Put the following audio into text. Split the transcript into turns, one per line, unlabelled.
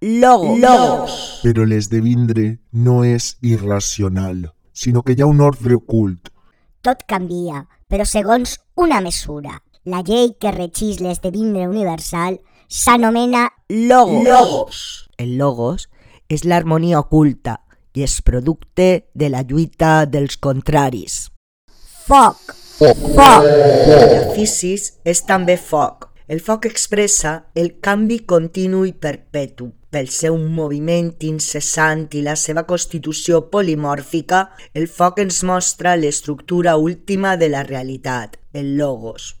logos. logos.
Però l'esdevindre no és irracional, sinó que hi ha un ordre ocult.
Tot canvia, però segons una mesura. La llei que regeix l'esdevindre universal s'anomena logos.
logos. El logos és l'harmonia oculta i és producte de la lluita dels contraris.
Foc.
Foc. Foc. La fisis és també foc. El foc expressa el canvi continu i perpetu. Pel seu moviment incessant i la seva constitució polimòrfica, el foc ens mostra l'estructura última de la realitat, el logos.